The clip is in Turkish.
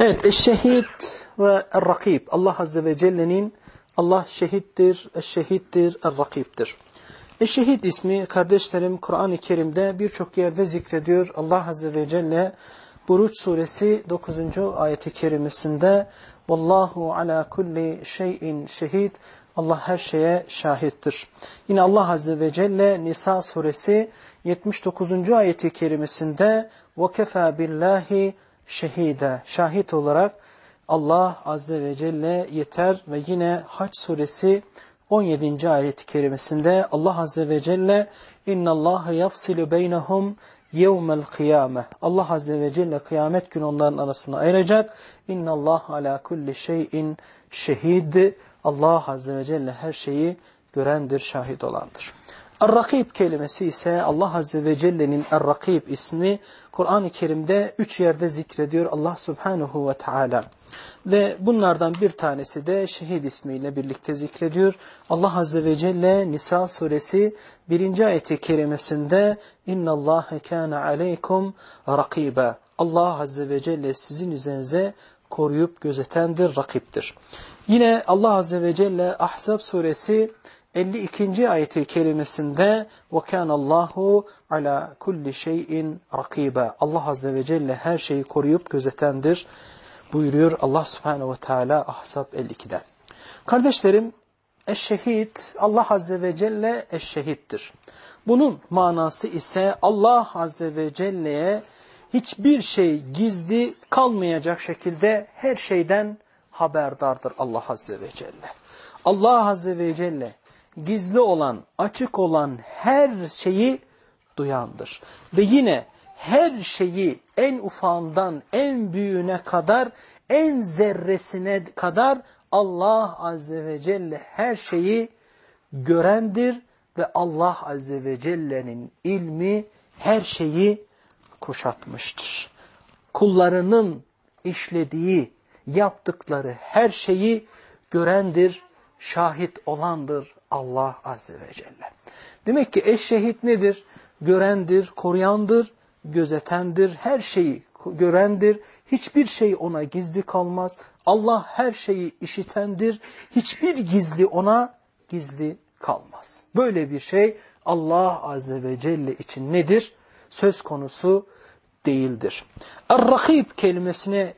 Evet, eşşehit ve er-rakib. Allah Azze ve Celle'nin Allah şehittir, eşşehittir, er-rakibdir. Eşşehit ismi kardeşlerim Kur'an-ı Kerim'de birçok yerde zikrediyor. Allah Azze ve Celle Buruç suresi 9. ayeti kerimesinde Vallahu ala kulli şeyin şehid. Allah her şeye şahittir. Yine Allah Azze ve Celle Nisa suresi 79. ayeti kerimesinde وَكَفَى بِاللّٰهِ şehide, şahit olarak Allah Azze ve Celle yeter ve yine Haç suresi 17. ayet-i kerimesinde Allah Azze ve Celle اِنَّ اللّٰهَ يَفْصِلُ بَيْنَهُمْ يَوْمَ الْقِيَامَةِ Allah Azze ve Celle kıyamet günü onların arasına ayıracak. اِنَّ اللّٰهَ عَلَى كُلِّ şeyin şehid. Allah Azze ve Celle her şeyi görendir, şahit olandır. Er-Rakib kelimesi ise Allah Azze ve Celle'nin Er-Rakib ismi Kur'an-ı Kerim'de üç yerde zikrediyor Allah Subhanahu ve Teala. Ve bunlardan bir tanesi de şehit ismiyle birlikte zikrediyor. Allah Azze ve Celle Nisa suresi 1. ayeti kerimesinde اِنَّ اللّٰهَ كَانَ عَلَيْكُمْ رَقِيبًا Allah Azze ve Celle sizin üzerinize koruyup gözetendir, rakiptir. Yine Allah Azze ve Celle Ahzab suresi 52. ayeti kerimesinde وَكَانَ اللّٰهُ عَلَى كُلِّ şeyin rakiba. Allah Azze ve Celle her şeyi koruyup gözetendir buyuruyor Allah Subhanahu ve Teala Ahzab 52'de. Kardeşlerim, eşşehit Allah Azze ve Celle eşşehittir. Bunun manası ise Allah Azze ve Celle'ye hiçbir şey gizli kalmayacak şekilde her şeyden haberdardır Allah Azze ve Celle. Allah Azze ve Celle gizli olan, açık olan her şeyi duyandır. Ve yine her şeyi en ufağından en büyüğüne kadar, en zerresine kadar Allah Azze ve Celle her şeyi görendir ve Allah Azze ve Celle'nin ilmi her şeyi kuşatmıştır. Kullarının işlediği, yaptıkları her şeyi görendir, şahit olandır Allah Azze ve Celle. Demek ki eşşehit nedir? Görendir, koruyandır, gözetendir, her şeyi görendir. Hiçbir şey ona gizli kalmaz. Allah her şeyi işitendir. Hiçbir gizli ona gizli kalmaz. Böyle bir şey Allah Azze ve Celle için nedir? Söz konusu değildir. Er-Rakib kelimesine